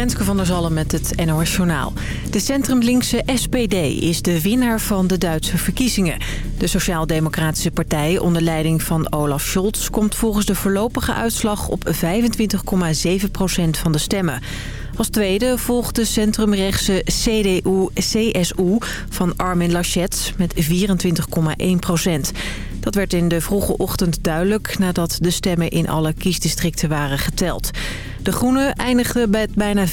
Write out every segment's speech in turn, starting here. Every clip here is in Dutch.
Renske van der Zalm met het NOS Journaal. De centrumlinkse SPD is de winnaar van de Duitse verkiezingen. De Sociaal-Democratische Partij onder leiding van Olaf Scholz... komt volgens de voorlopige uitslag op 25,7 procent van de stemmen. Als tweede volgt de centrumrechtse CDU-CSU van Armin Laschet met 24,1 procent. Dat werd in de vroege ochtend duidelijk nadat de stemmen in alle kiesdistricten waren geteld. De Groenen eindigden bij bijna 15%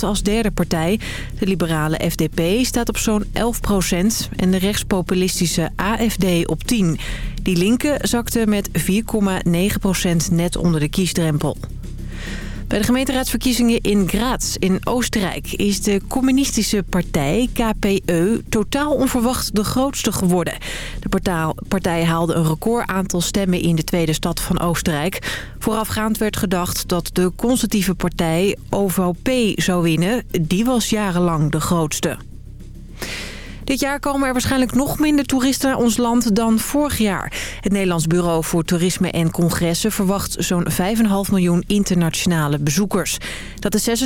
als derde partij. De liberale FDP staat op zo'n 11% en de rechtspopulistische AFD op 10. Die linken zakte met 4,9% net onder de kiesdrempel. Bij de gemeenteraadsverkiezingen in Graz in Oostenrijk is de communistische partij KPE totaal onverwacht de grootste geworden. De partij haalde een record aantal stemmen in de tweede stad van Oostenrijk. Voorafgaand werd gedacht dat de conservatieve partij OVP zou winnen. Die was jarenlang de grootste. Dit jaar komen er waarschijnlijk nog minder toeristen naar ons land dan vorig jaar. Het Nederlands Bureau voor Toerisme en Congressen verwacht zo'n 5,5 miljoen internationale bezoekers. Dat is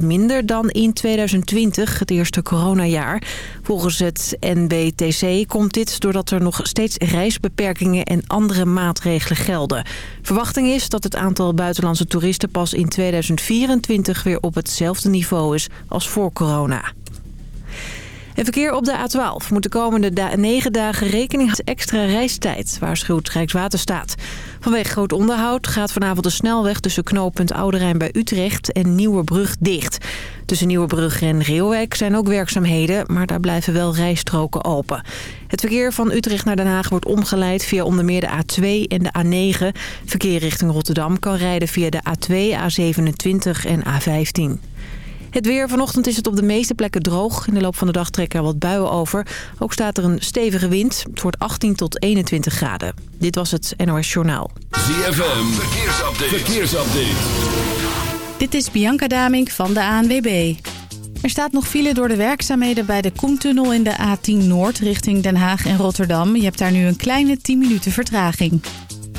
26% minder dan in 2020, het eerste coronajaar. Volgens het NBTC komt dit doordat er nog steeds reisbeperkingen en andere maatregelen gelden. Verwachting is dat het aantal buitenlandse toeristen pas in 2024 weer op hetzelfde niveau is als voor corona. En verkeer op de A12 moet de komende negen dagen rekening houden met extra reistijd, waarschuwt Rijkswaterstaat. Vanwege groot onderhoud gaat vanavond de snelweg tussen knooppunt Ouderijn bij Utrecht en Nieuwerbrug dicht. Tussen Nieuwerbrug en Reeuwijk zijn ook werkzaamheden, maar daar blijven wel rijstroken open. Het verkeer van Utrecht naar Den Haag wordt omgeleid via onder meer de A2 en de A9. Verkeer richting Rotterdam kan rijden via de A2, A27 en A15. Het weer. Vanochtend is het op de meeste plekken droog. In de loop van de dag trekken er wat buien over. Ook staat er een stevige wind. Het wordt 18 tot 21 graden. Dit was het NOS Journaal. ZFM. Verkeersupdate. Verkeersupdate. Dit is Bianca Damink van de ANWB. Er staat nog file door de werkzaamheden bij de Koentunnel in de A10 Noord richting Den Haag en Rotterdam. Je hebt daar nu een kleine 10 minuten vertraging.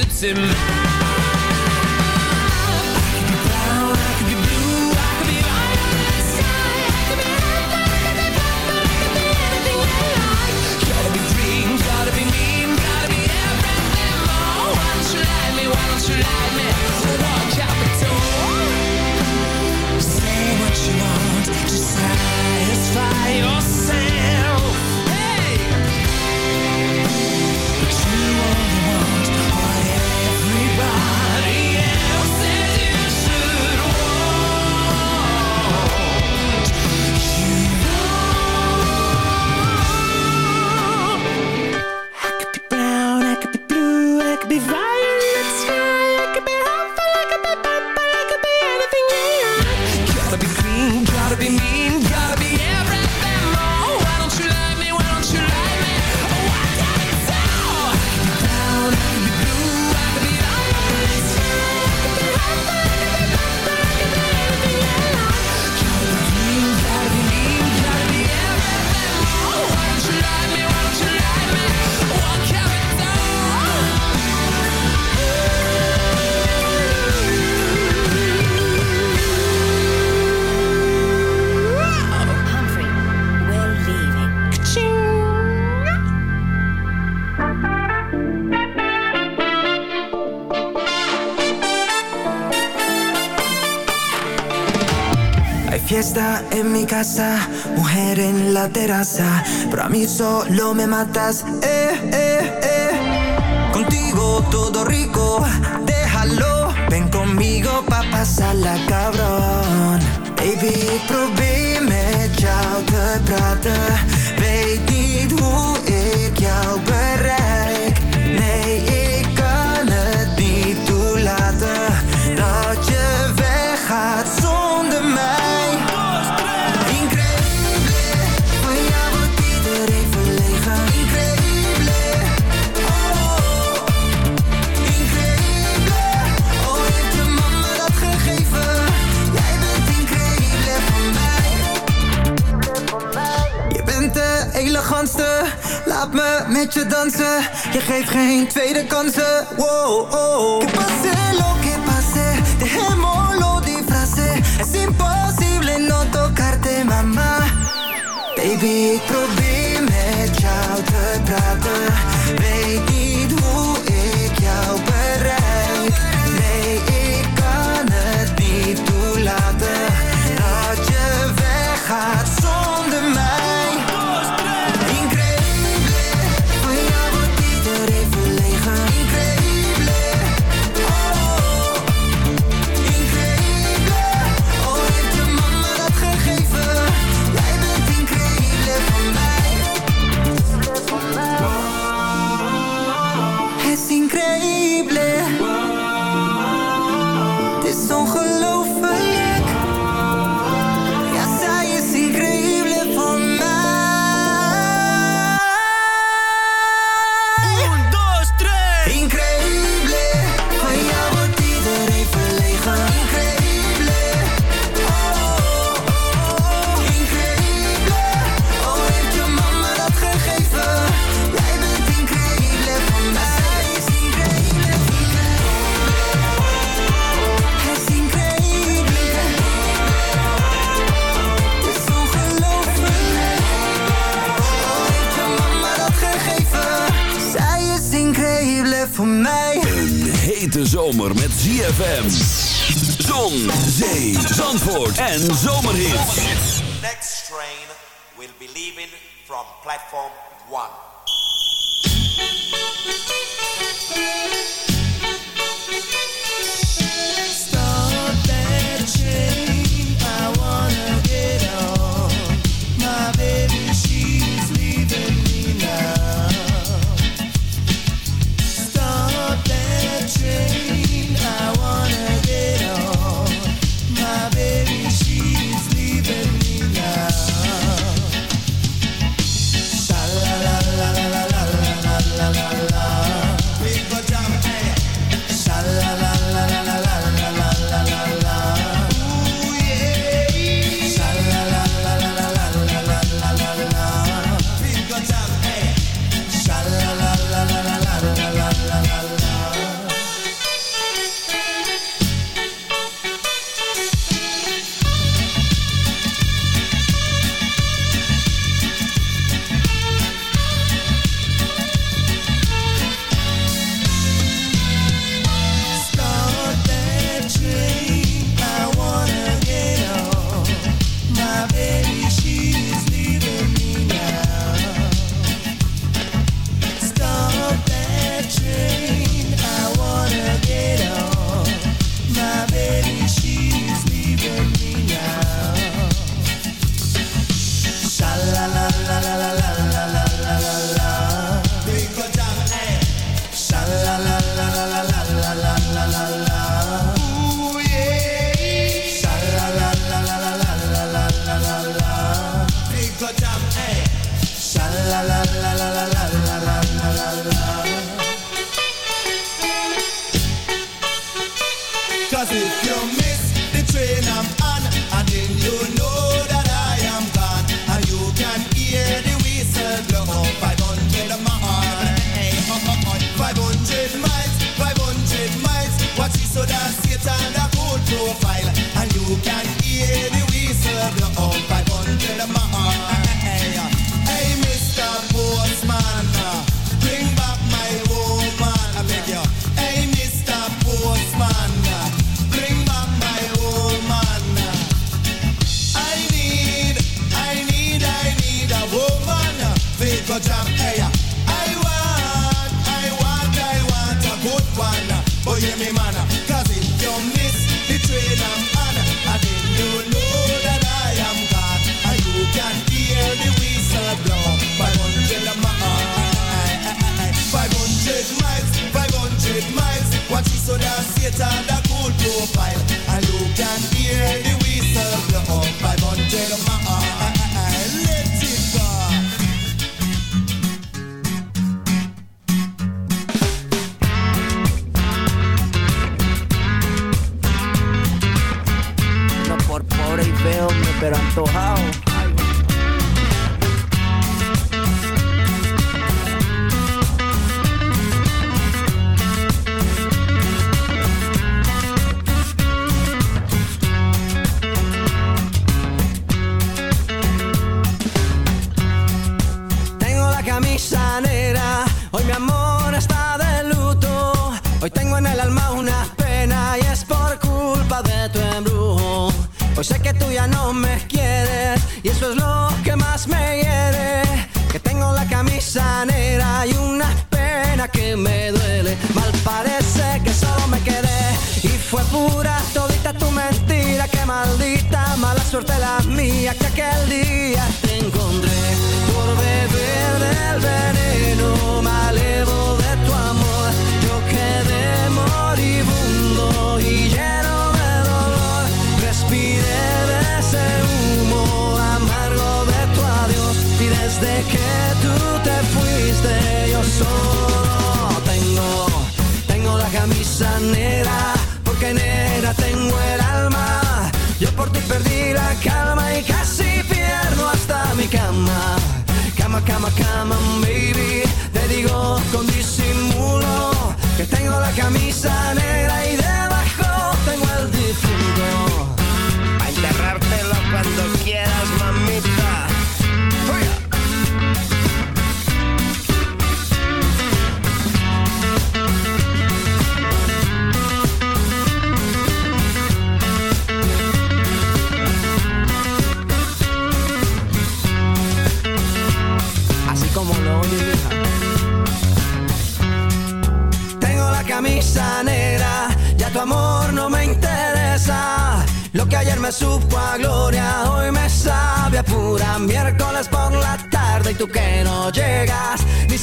to him. está en mi casa, mujer en la terraza, pero a mí solo me matas, eh, eh, eh. Contigo todo rico, déjalo, ven conmigo pa' pasarla cabrón. Baby, ik probeer met jou te praten, weet niet hoe ik jou bereik. Nee, ik kan het niet toelaten dat je weggaat. Laat me met je dansen. Je geeft geen tweede kansen. Wow, oh. Que pase lo que pase Dejémoslo di frase. Es imposible no tocarte mama Baby ik probeer met jou te is ongelooflijk platform.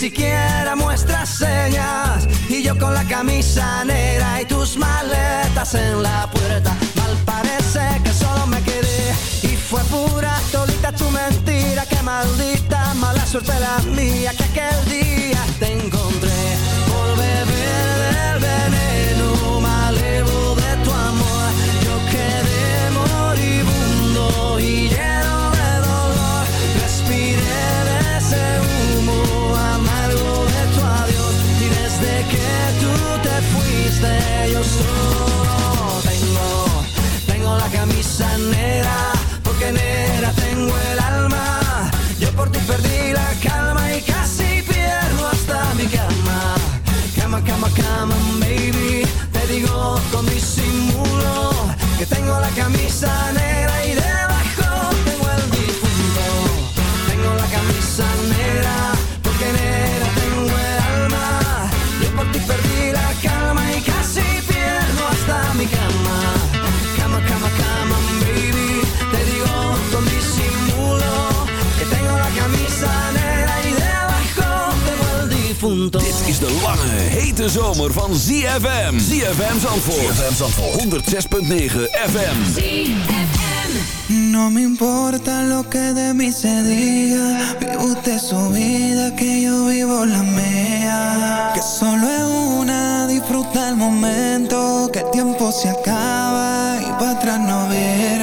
siquiera muestras señas. Y yo con la camisa negra y tus maletas en la puerta. Mal parece que solo me quedé. Y fue pura solita tu mentira, que maldita mala suerte la mía que aquel día tengo yo tengo, tengo la camisa negra. hete zomer van ZFM. ZFM Zandvoort. ZFM Zandvoort. 106.9 FM. ZFM. No me importa lo que de mí se diga. Vive usted su vida, que yo vivo la mía. Que solo es una, disfruta el momento. Que el tiempo se acaba y para atrás no viene.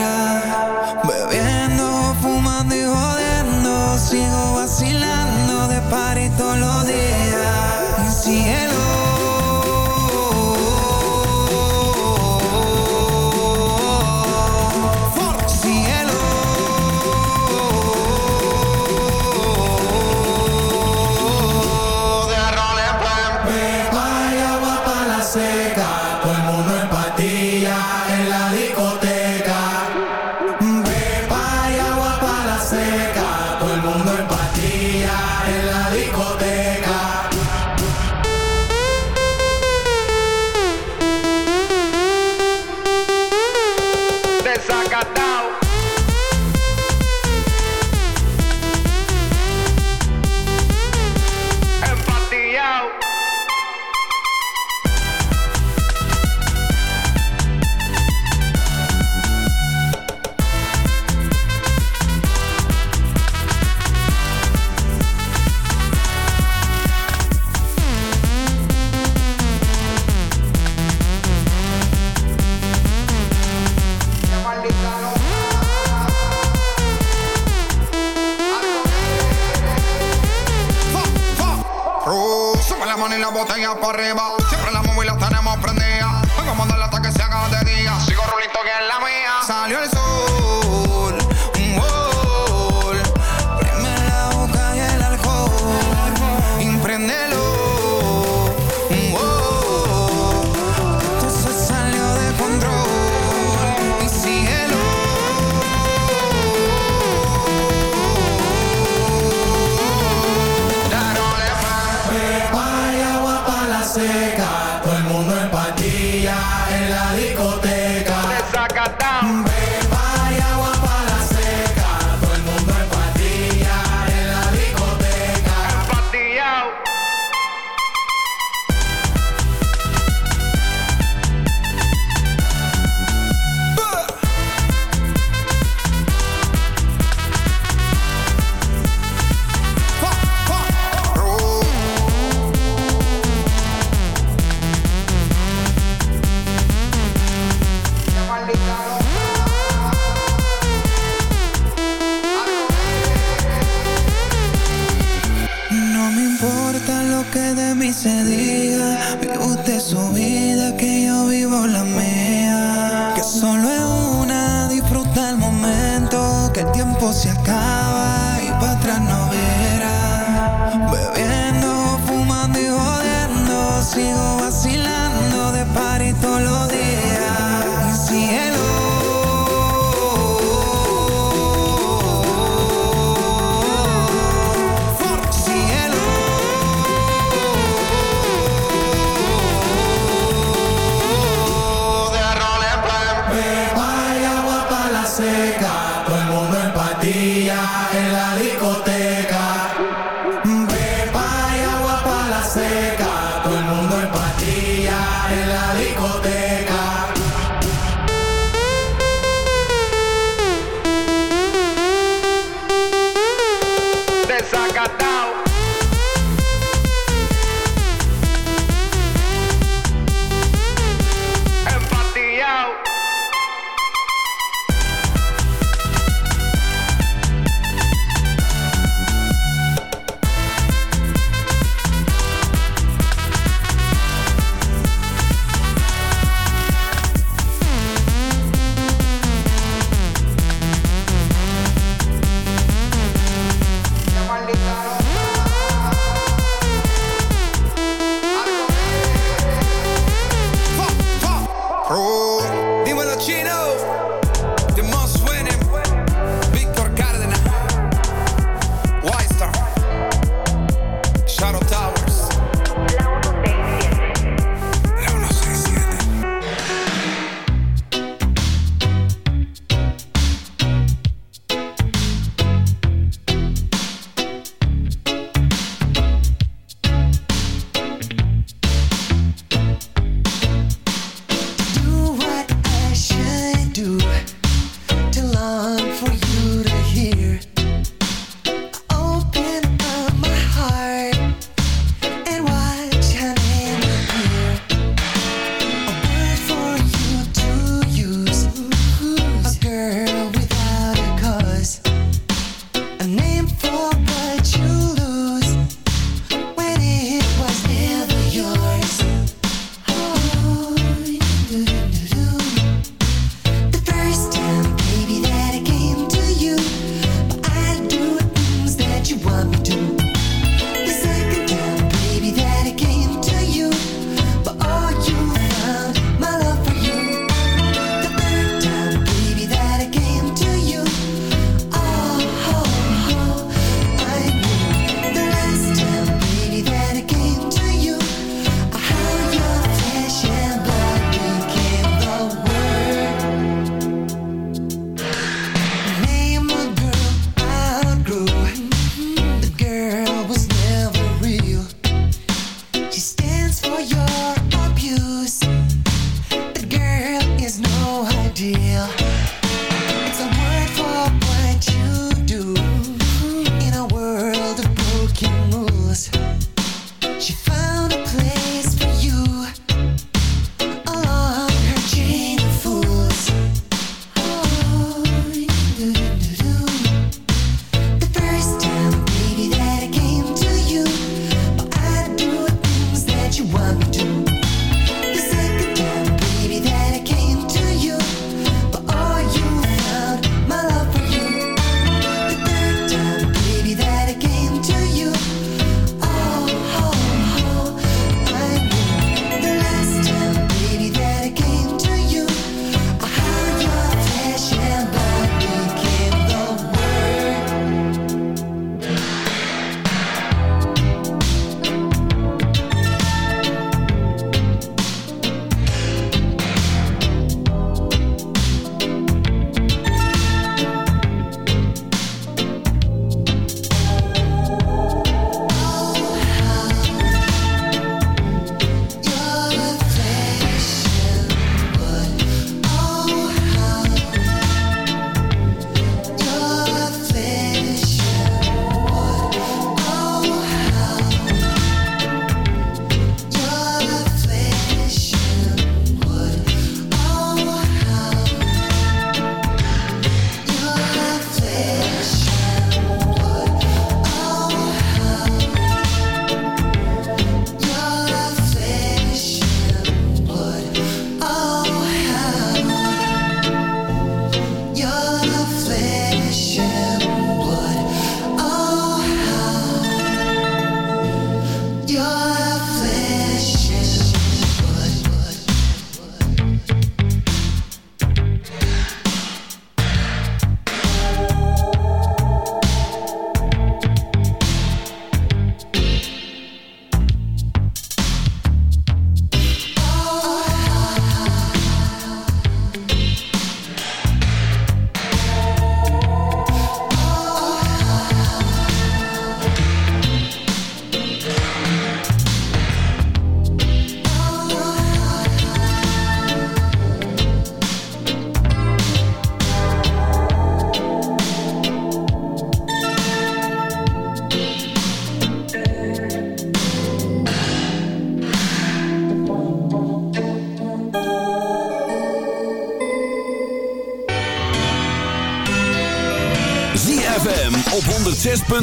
106.9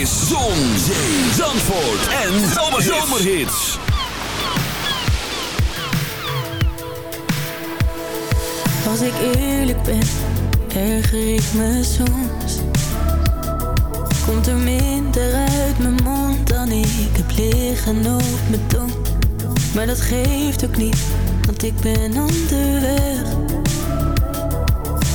is Zon, Zee, Zandvoort en Zomerhits. Als ik eerlijk ben, erger ik me soms. Komt er minder uit mijn mond dan ik heb liggen op mijn tong. Maar dat geeft ook niet, want ik ben onderweg.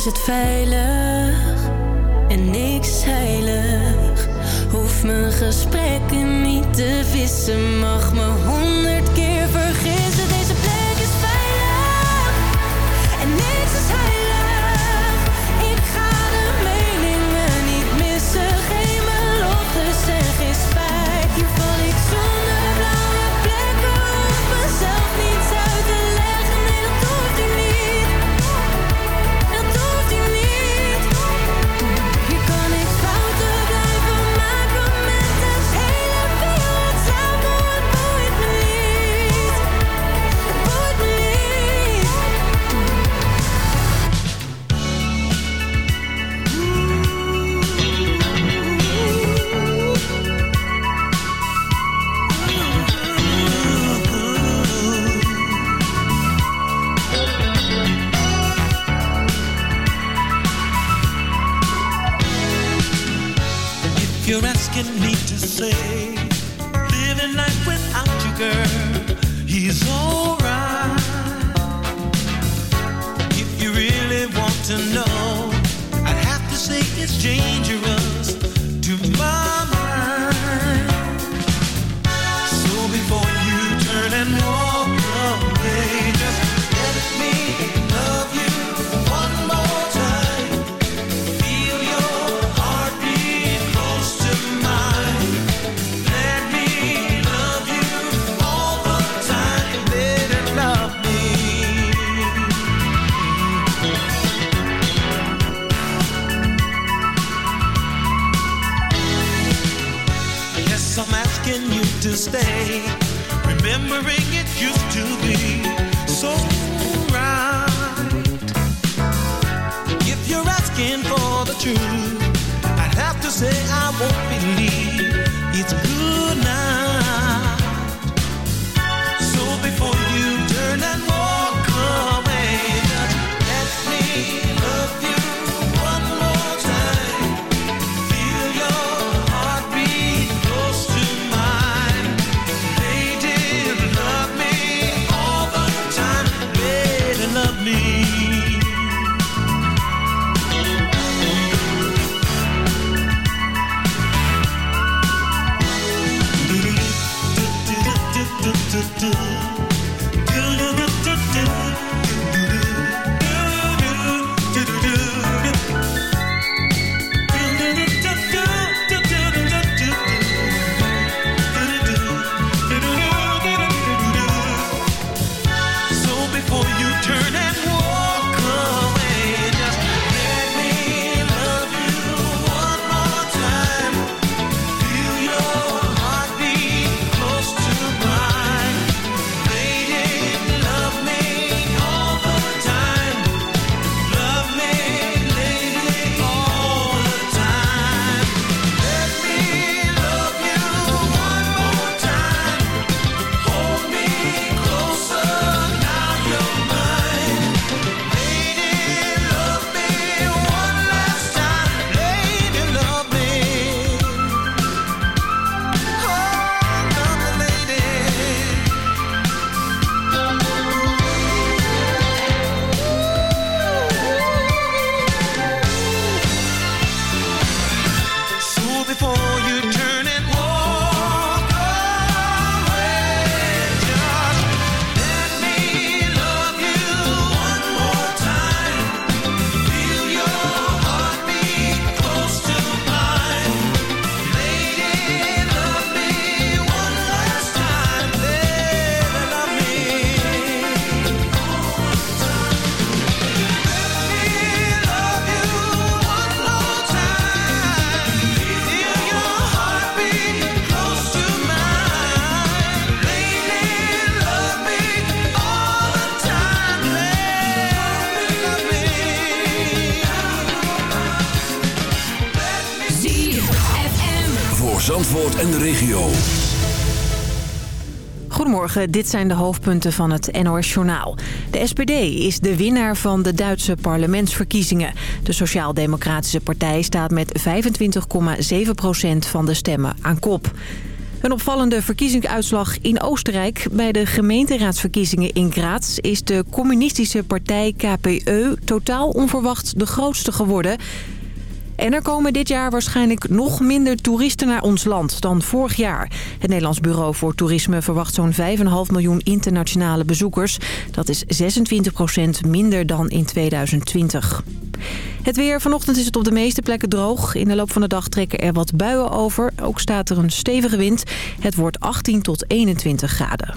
is het veilig en niks heilig. Hoef mijn gesprekken niet te wissen. Mag me honderd second I'm you to stay. Remembering it used to be so right. If you're asking for the truth, I'd have to say I won't believe it's Dit zijn de hoofdpunten van het NOS-journaal. De SPD is de winnaar van de Duitse parlementsverkiezingen. De Sociaal-Democratische Partij staat met 25,7% van de stemmen aan kop. Een opvallende verkiezingsuitslag in Oostenrijk. Bij de gemeenteraadsverkiezingen in Graz is de communistische partij KPE totaal onverwacht de grootste geworden... En er komen dit jaar waarschijnlijk nog minder toeristen naar ons land dan vorig jaar. Het Nederlands Bureau voor Toerisme verwacht zo'n 5,5 miljoen internationale bezoekers. Dat is 26% minder dan in 2020. Het weer. Vanochtend is het op de meeste plekken droog. In de loop van de dag trekken er wat buien over. Ook staat er een stevige wind. Het wordt 18 tot 21 graden.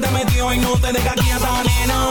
Te metió y no te deja quieta, nena.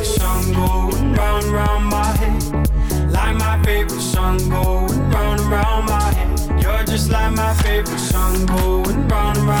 favorite song going round and round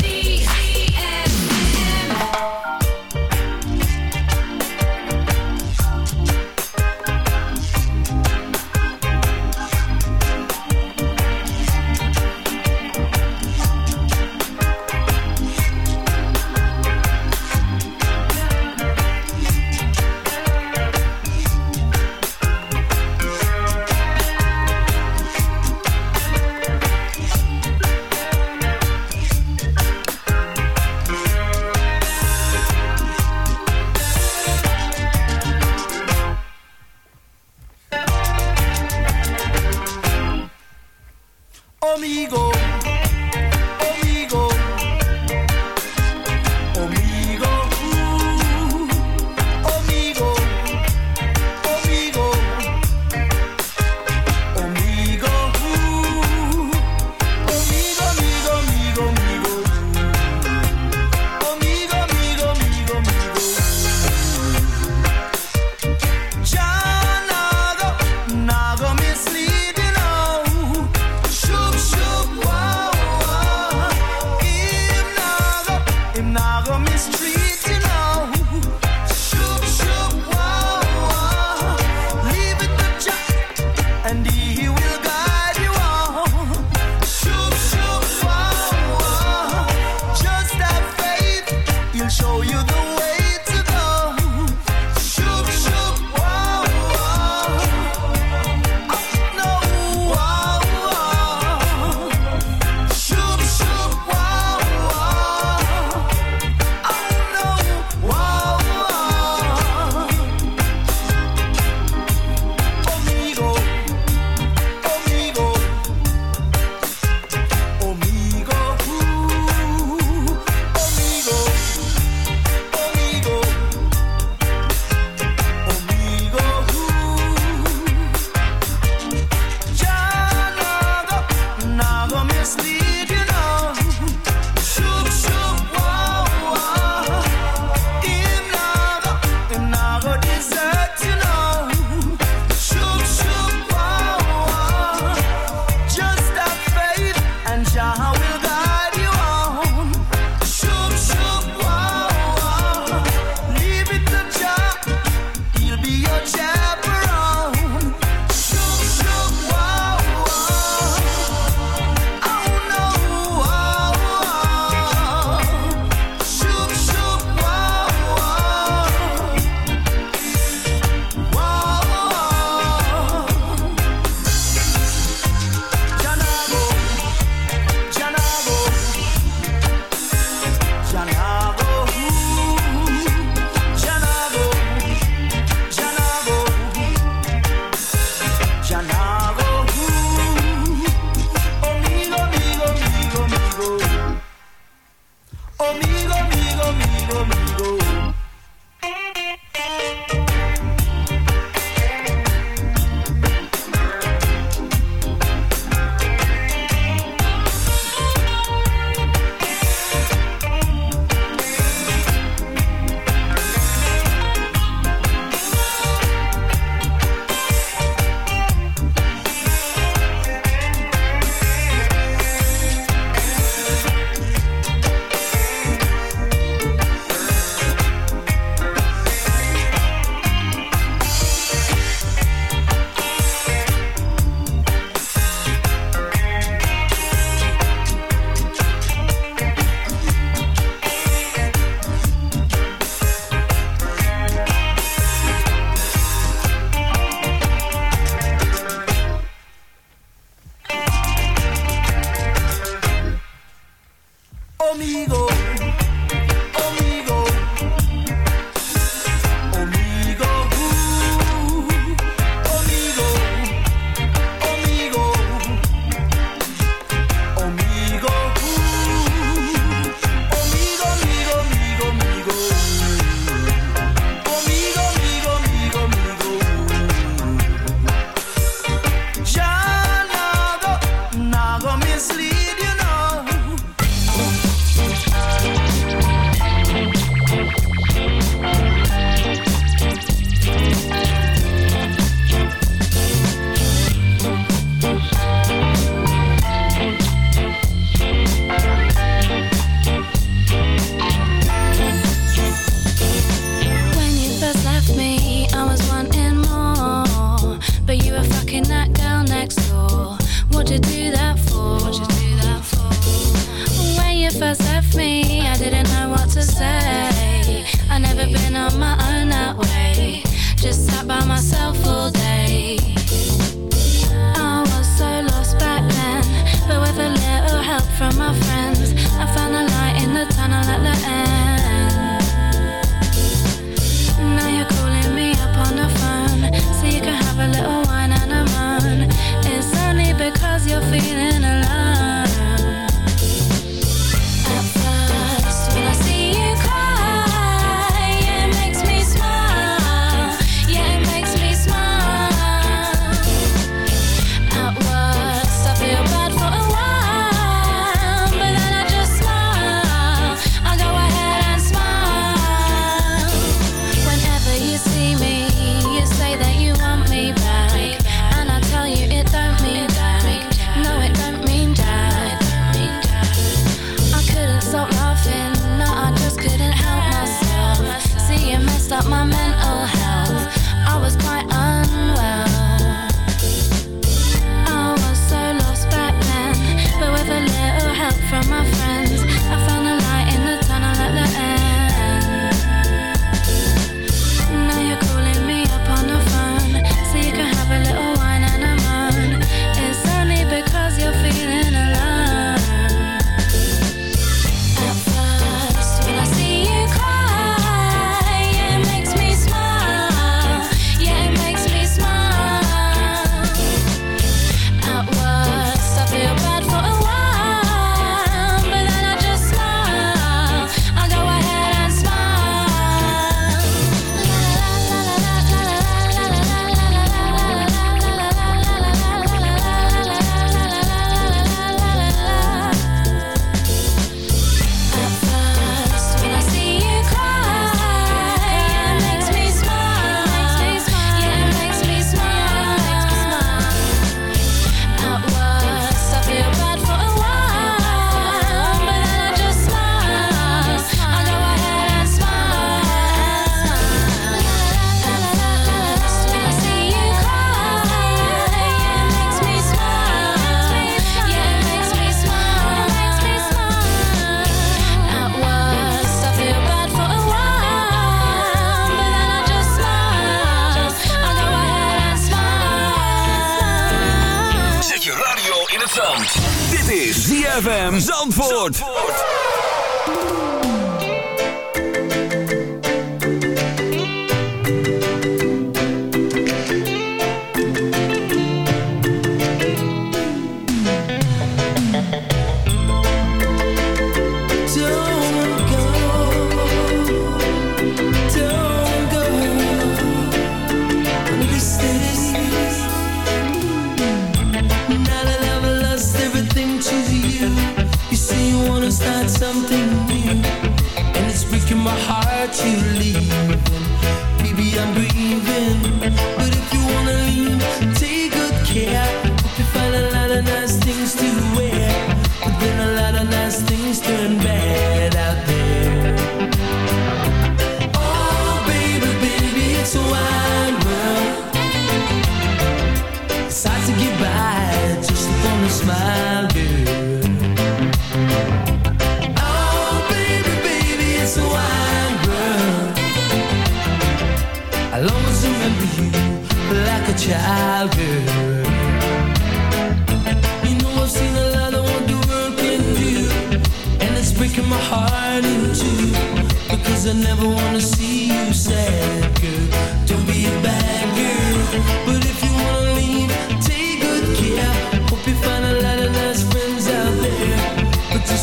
Zandvoort.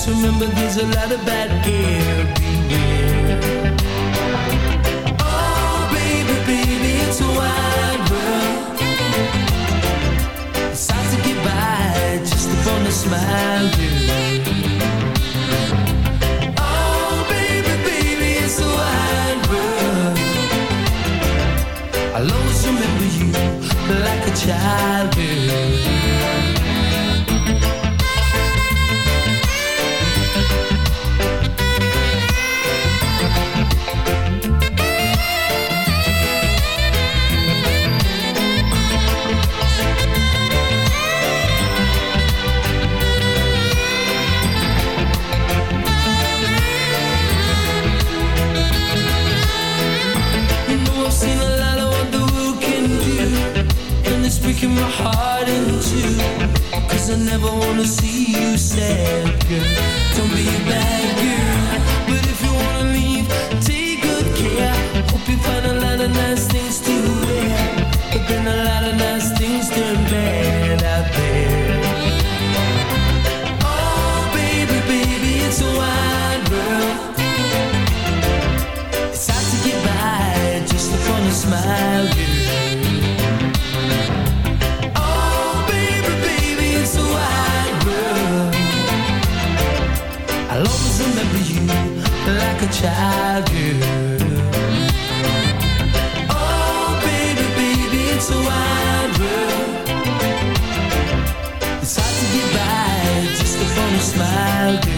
remember there's a lot of bad gear Oh, baby, baby, it's a world. It's hard to get by just upon a smile, Oh, baby, baby, it's a world. I'll always remember you like a child. breaking my heart in two. Cause I never wanna see you sad, girl. Don't be a bad girl. But if you wanna leave, take good care. Hope you find a lot of nice things Oh, baby, baby, it's a world. It's hard to get by just a smile.